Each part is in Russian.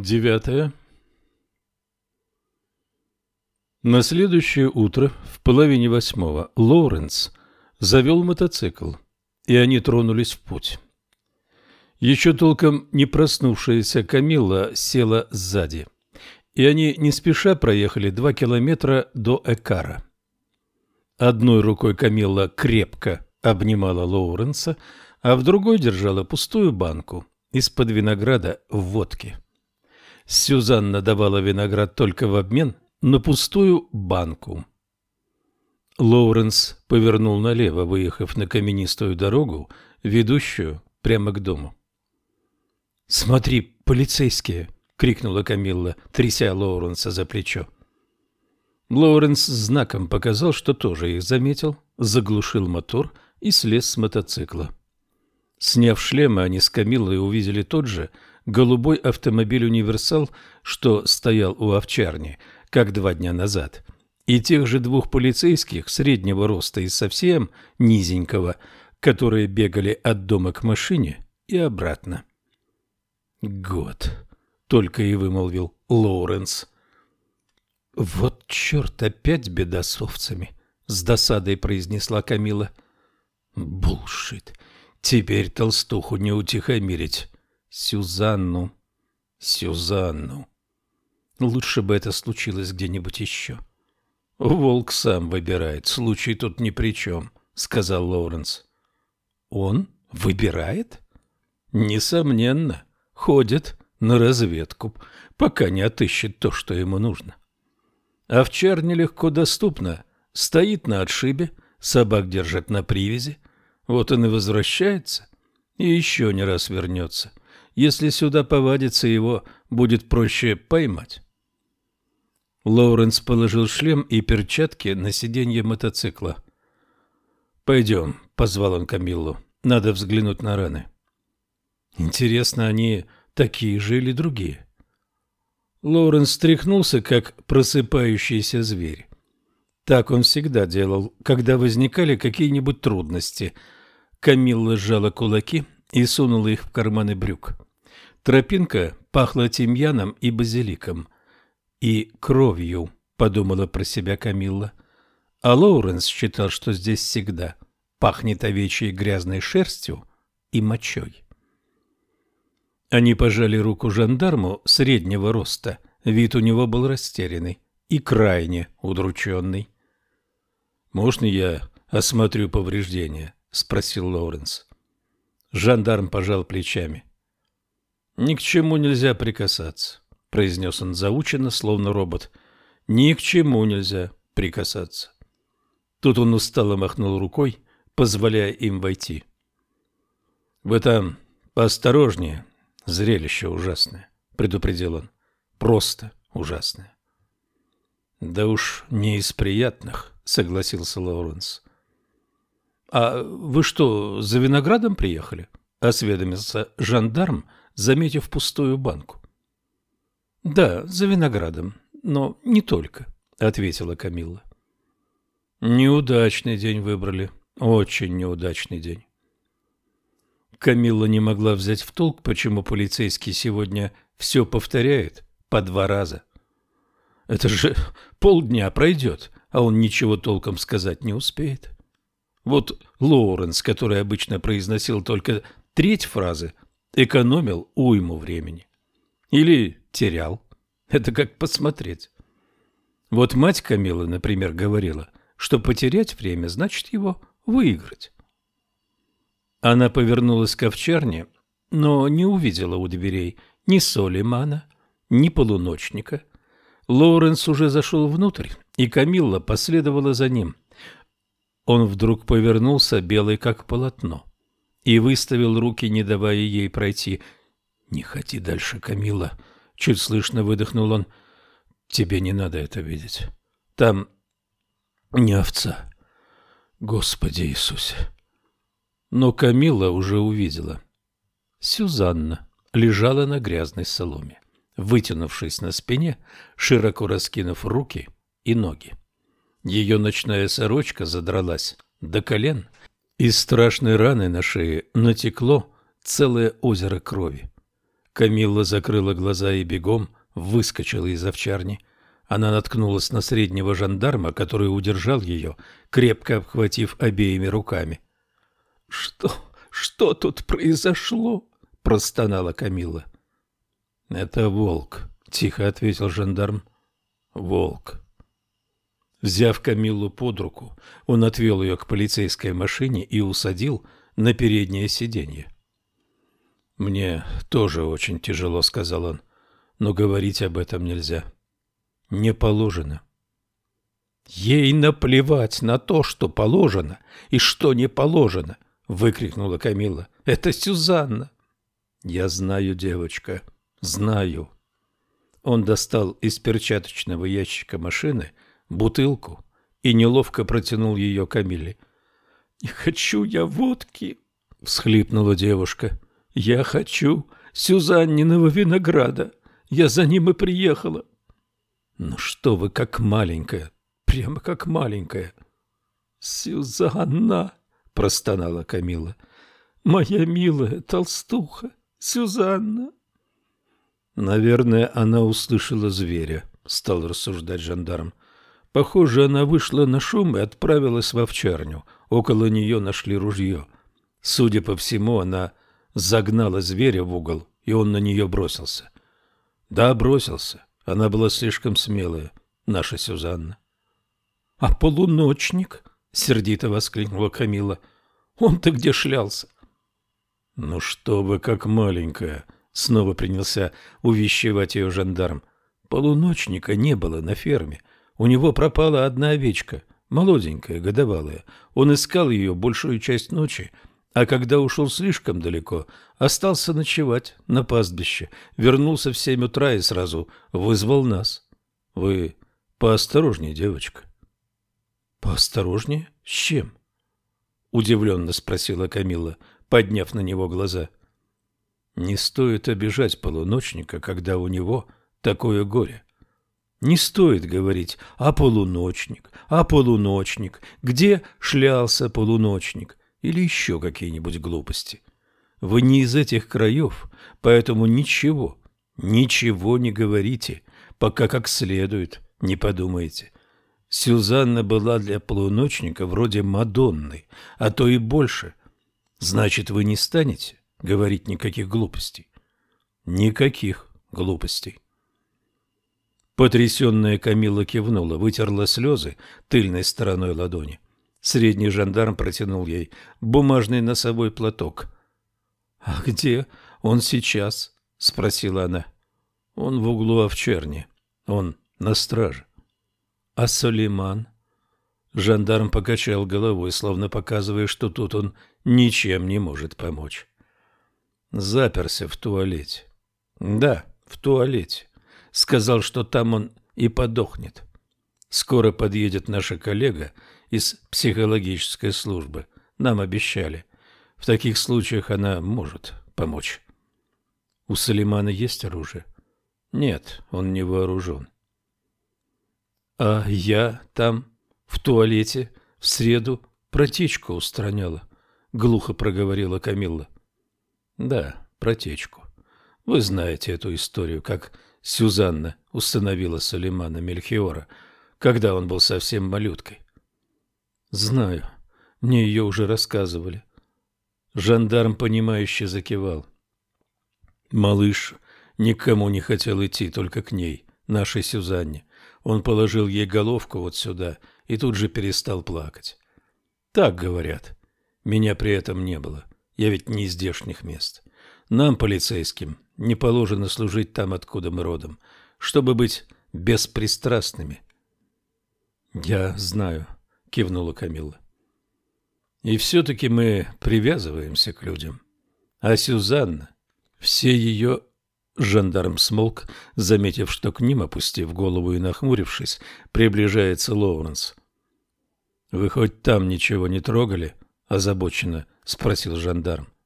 Девятое. На следующее утро, в половине восьмого, Лоуренс завел мотоцикл, и они тронулись в путь. Еще толком не проснувшаяся Камилла села сзади, и они не спеша проехали два километра до Экара. Одной рукой Камилла крепко обнимала Лоуренса, а в другой держала пустую банку из-под винограда в водке. Сюзанна давала виноград только в обмен на пустую банку. Лоуренс повернул налево, выехав на каменистую дорогу, ведущую прямо к дому. «Смотри, полицейские!» — крикнула Камилла, тряся Лоуренса за плечо. Лоуренс знаком показал, что тоже их заметил, заглушил мотор и слез с мотоцикла. Сняв шлемы, они с Камиллой увидели тот же голубой автомобиль «Универсал», что стоял у овчарни, как два дня назад, и тех же двух полицейских среднего роста и совсем низенького, которые бегали от дома к машине и обратно. «Год», — только и вымолвил Лоуренс. «Вот черт, опять беда с овцами», — с досадой произнесла Камила. «Булшит. Теперь толстуху не утихомирить. Сюзанну, Сюзанну. Лучше бы это случилось где-нибудь еще». «Волк сам выбирает, случай тут ни при чем», — сказал Лоуренс. «Он выбирает?» «Несомненно. Ходит на разведку, пока не отыщет то, что ему нужно. Овчарня легко доступна, стоит на отшибе, собак держат на привязи, вот он и возвращается, и еще не раз вернется. Если сюда повадится, его будет проще поймать. Лоуренс положил шлем и перчатки на сиденье мотоцикла. «Пойдем», — позвал он Камиллу, — «надо взглянуть на раны». «Интересно, они такие же или другие?» Лоуренс стряхнулся, как просыпающийся зверь. Так он всегда делал, когда возникали какие-нибудь трудности. Камилла сжала кулаки и сунула их в карманы брюк. Тропинка пахла тимьяном и базиликом — и кровью, подумала про себя Камилла. А Лоуренс считал, что здесь всегда пахнет овечьей грязной шерстью и мочой. Они пожали руку жандарму среднего роста. Вид у него был растерянный и крайне удрученный. «Можно я осмотрю повреждения?» — спросил Лоуренс. Жандарм пожал плечами. «Ни к чему нельзя прикасаться. — произнес он заученно, словно робот. «Ни к чему нельзя прикасаться». Тут он устало махнул рукой, позволяя им войти. «Вы там поосторожнее, зрелище ужасное», — предупредил он. «Просто ужасное». «Да уж не из приятных», — согласился Лоуренс. «А вы что, за виноградом приехали?» — осведомился жандарм, заметив пустую банку. — Да, за виноградом, но не только, — ответила Камилла. — Неудачный день выбрали, очень неудачный день. Камилла не могла взять в толк, почему полицейский сегодня все повторяет по два раза. Это же полдня пройдет, а он ничего толком сказать не успеет. Вот Лоуренс, который обычно произносил только треть фразы, экономил уйму времени. Или терял. Это как посмотреть. Вот мать Камилы, например, говорила, что потерять время значит его выиграть. Она повернулась к овчарне, но не увидела у дверей ни Солимана, ни полуночника. Лоуренс уже зашел внутрь, и Камилла последовала за ним. Он вдруг повернулся, белый как полотно, и выставил руки, не давая ей пройти. «Не ходи дальше, Камилла», Чуть слышно выдохнул он. Тебе не надо это видеть. Там не овца. Господи Иисусе. Но Камила уже увидела. Сюзанна лежала на грязной соломе, вытянувшись на спине, широко раскинув руки и ноги. Ее ночная сорочка задралась до колен, из страшной раны на шее натекло целое озеро крови. Камилла закрыла глаза и бегом выскочила из овчарни. Она наткнулась на среднего жандарма, который удержал ее, крепко обхватив обеими руками. — Что? Что тут произошло? — простонала Камилла. — Это волк, — тихо ответил жандарм. — Волк. Взяв Камиллу под руку, он отвел ее к полицейской машине и усадил на переднее сиденье. «Мне тоже очень тяжело», — сказал он, — «но говорить об этом нельзя. Не положено». «Ей наплевать на то, что положено и что не положено», — выкрикнула Камила. «Это Сюзанна». «Я знаю, девочка, знаю». Он достал из перчаточного ящика машины бутылку и неловко протянул ее Камиле. «Не хочу я водки!» — всхлипнула девушка. «Я хочу Сюзанниного винограда. Я за ним и приехала». «Ну что вы, как маленькая, прямо как маленькая». «Сюзанна!» — простонала Камила. «Моя милая толстуха, Сюзанна!» «Наверное, она услышала зверя», — стал рассуждать жандарм. Похоже, она вышла на шум и отправилась в овчарню. Около нее нашли ружье. Судя по всему, она загнала зверя в угол, и он на нее бросился. Да, бросился. Она была слишком смелая, наша Сюзанна. — А полуночник? — сердито воскликнула Камила. — Он-то где шлялся? — Ну что вы, как маленькая! — снова принялся увещевать ее жандарм. Полуночника не было на ферме. У него пропала одна овечка, молоденькая, годовалая. Он искал ее большую часть ночи, а когда ушел слишком далеко, остался ночевать на пастбище, вернулся в семь утра и сразу вызвал нас. Вы поосторожнее, девочка. Поосторожнее? С чем? Удивленно спросила Камила, подняв на него глаза. Не стоит обижать полуночника, когда у него такое горе. Не стоит говорить «а полуночник», «а полуночник», «где шлялся полуночник» или еще какие-нибудь глупости. Вы не из этих краев, поэтому ничего, ничего не говорите, пока как следует не подумаете. Сюзанна была для полуночника вроде Мадонны, а то и больше. Значит, вы не станете говорить никаких глупостей? Никаких глупостей. Потрясенная Камила кивнула, вытерла слезы тыльной стороной ладони. Средний жандарм протянул ей бумажный носовой платок. — А где он сейчас? — спросила она. — Он в углу овчарни. Он на страже. — А Сулейман? Жандарм покачал головой, словно показывая, что тут он ничем не может помочь. Заперся в туалете. — Да, в туалете сказал, что там он и подохнет. Скоро подъедет наша коллега из психологической службы. Нам обещали. В таких случаях она может помочь. У Салимана есть оружие? Нет, он не вооружен. А я там, в туалете, в среду протечку устраняла, глухо проговорила Камилла. Да, протечку. Вы знаете эту историю, как Сюзанна установила Сулеймана Мельхиора, когда он был совсем малюткой. Знаю, мне ее уже рассказывали. Жандарм, понимающе закивал. Малыш никому не хотел идти, только к ней, нашей Сюзанне. Он положил ей головку вот сюда и тут же перестал плакать. Так говорят. Меня при этом не было. Я ведь не из здешних мест. Нам, полицейским, не положено служить там, откуда мы родом, чтобы быть беспристрастными. — Я знаю, — кивнула Камилла. — И все-таки мы привязываемся к людям. А Сюзанна, все ее... Жандарм смолк, заметив, что к ним, опустив голову и нахмурившись, приближается Лоуренс. — Вы хоть там ничего не трогали? — озабоченно спросил жандарм. —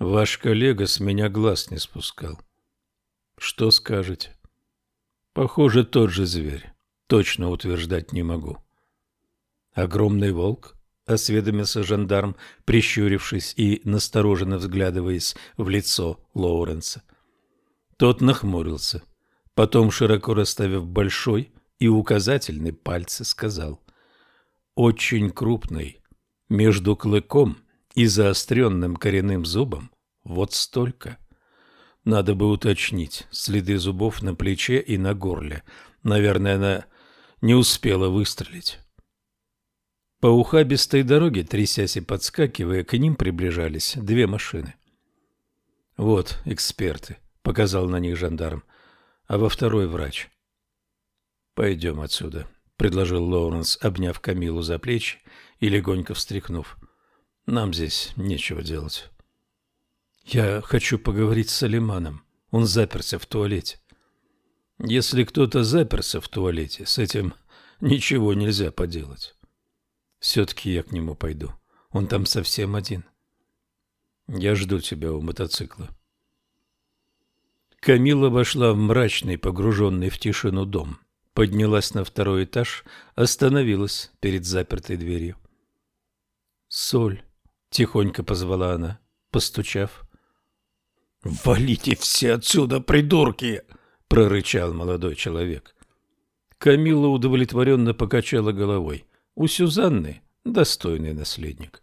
Ваш коллега с меня глаз не спускал. Что скажете? Похоже, тот же зверь. Точно утверждать не могу. Огромный волк? Осведомился жандарм, прищурившись и настороженно взглядываясь в лицо Лоуренса. Тот нахмурился. Потом, широко расставив большой и указательный пальцы, сказал «Очень крупный, между клыком и заостренным коренным зубом вот столько». Надо бы уточнить следы зубов на плече и на горле. Наверное, она не успела выстрелить. По ухабистой дороге, трясясь и подскакивая, к ним приближались две машины. «Вот эксперты», — показал на них жандарм, — «а во второй врач». «Пойдем отсюда», — предложил Лоуренс, обняв Камилу за плечи и легонько встряхнув. «Нам здесь нечего делать». «Я хочу поговорить с Салиманом. Он заперся в туалете». «Если кто-то заперся в туалете, с этим ничего нельзя поделать». «Все-таки я к нему пойду. Он там совсем один». «Я жду тебя у мотоцикла». Камила вошла в мрачный, погруженный в тишину дом. Поднялась на второй этаж, остановилась перед запертой дверью. «Соль!» — тихонько позвала она, постучав. «Валите все отсюда, придурки!» — прорычал молодой человек. Камилла удовлетворенно покачала головой. У Сюзанны достойный наследник.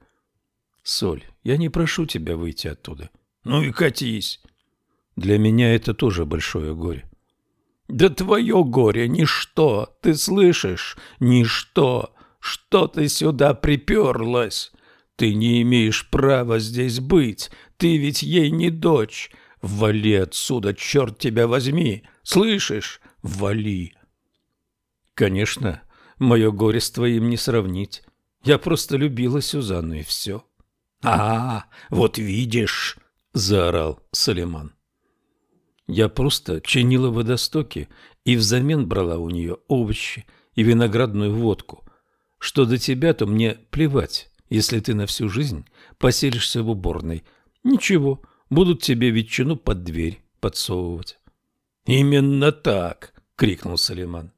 «Соль, я не прошу тебя выйти оттуда». «Ну и катись!» «Для меня это тоже большое горе». «Да твое горе — ничто, ты слышишь? Ничто! Что ты сюда приперлась? Ты не имеешь права здесь быть, ты ведь ей не дочь. Вали отсюда, черт тебя возьми! Слышишь? Вали!» «Конечно, мое горе с твоим не сравнить. Я просто любила Сюзанну, и все». «А, вот видишь!» — заорал Салиман. Я просто чинила водостоки и взамен брала у нее овощи и виноградную водку. Что до тебя, то мне плевать, если ты на всю жизнь поселишься в уборной. Ничего, будут тебе ветчину под дверь подсовывать. — Именно так! — крикнул Салиман.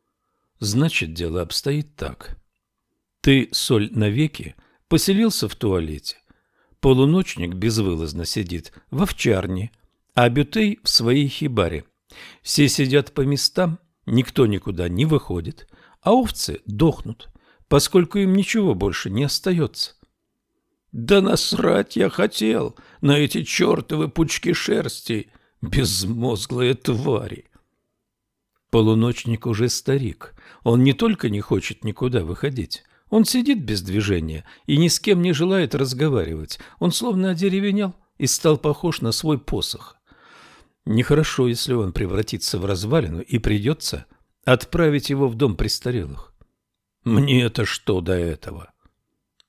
— Значит, дело обстоит так. Ты, соль навеки, поселился в туалете. Полуночник безвылазно сидит в овчарне — а Бютей в своей хибаре. Все сидят по местам, никто никуда не выходит, а овцы дохнут, поскольку им ничего больше не остается. Да насрать я хотел на эти чертовы пучки шерсти, безмозглые твари. Полуночник уже старик. Он не только не хочет никуда выходить, он сидит без движения и ни с кем не желает разговаривать. Он словно одеревенел и стал похож на свой посох. Нехорошо, если он превратится в развалину и придется отправить его в дом престарелых. Мне это что до этого?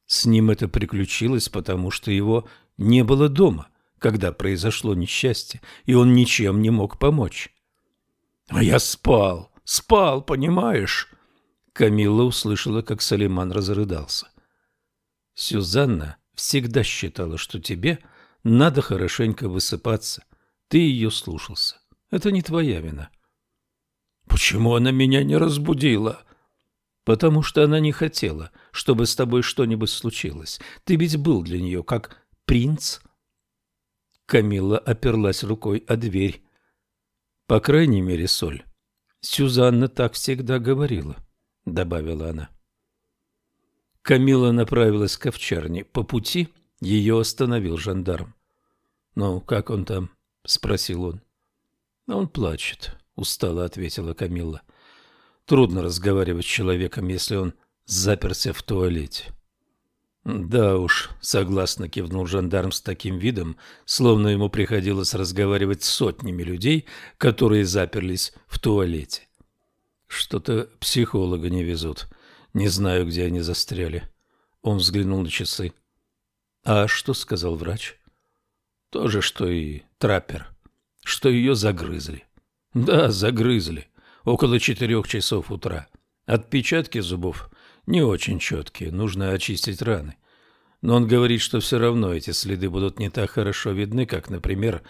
С ним это приключилось, потому что его не было дома, когда произошло несчастье, и он ничем не мог помочь. А я спал, спал, понимаешь? Камилла услышала, как Салиман разрыдался. Сюзанна всегда считала, что тебе надо хорошенько высыпаться – ты ее слушался. Это не твоя вина. Почему она меня не разбудила? Потому что она не хотела, чтобы с тобой что-нибудь случилось. Ты ведь был для нее как принц. Камила оперлась рукой о дверь. По крайней мере, Соль. Сюзанна так всегда говорила, добавила она. Камила направилась к овчарне. По пути ее остановил жандарм. Ну, как он там? — спросил он. — Он плачет, — устало ответила Камилла. — Трудно разговаривать с человеком, если он заперся в туалете. — Да уж, — согласно кивнул жандарм с таким видом, словно ему приходилось разговаривать с сотнями людей, которые заперлись в туалете. — Что-то психолога не везут. Не знаю, где они застряли. Он взглянул на часы. — А что сказал врач? — То же, что и траппер, что ее загрызли. Да, загрызли. Около четырех часов утра. Отпечатки зубов не очень четкие, нужно очистить раны. Но он говорит, что все равно эти следы будут не так хорошо видны, как, например,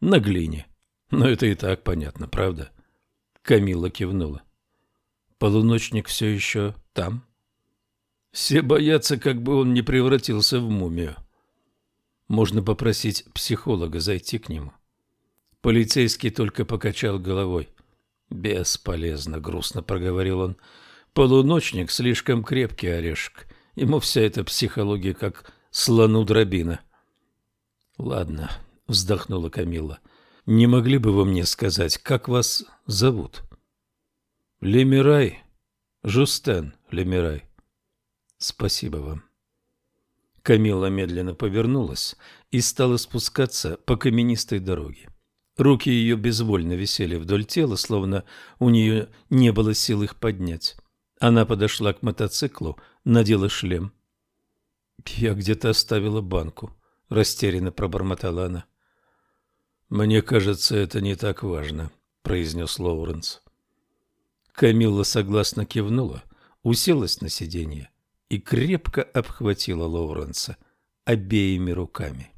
на глине. Но это и так понятно, правда? Камила кивнула. Полуночник все еще там? Все боятся, как бы он не превратился в мумию. Можно попросить психолога зайти к нему. Полицейский только покачал головой. «Бесполезно», — грустно проговорил он. «Полуночник — слишком крепкий орешек. Ему вся эта психология как слону дробина». «Ладно», — вздохнула Камила. «Не могли бы вы мне сказать, как вас зовут?» «Лемирай. Жустен Лемирай». «Спасибо вам». Камила медленно повернулась и стала спускаться по каменистой дороге. Руки ее безвольно висели вдоль тела, словно у нее не было сил их поднять. Она подошла к мотоциклу, надела шлем. «Я где-то оставила банку», — растерянно пробормотала она. «Мне кажется, это не так важно», — произнес Лоуренс. Камилла согласно кивнула, уселась на сиденье и крепко обхватила Лоуренса обеими руками.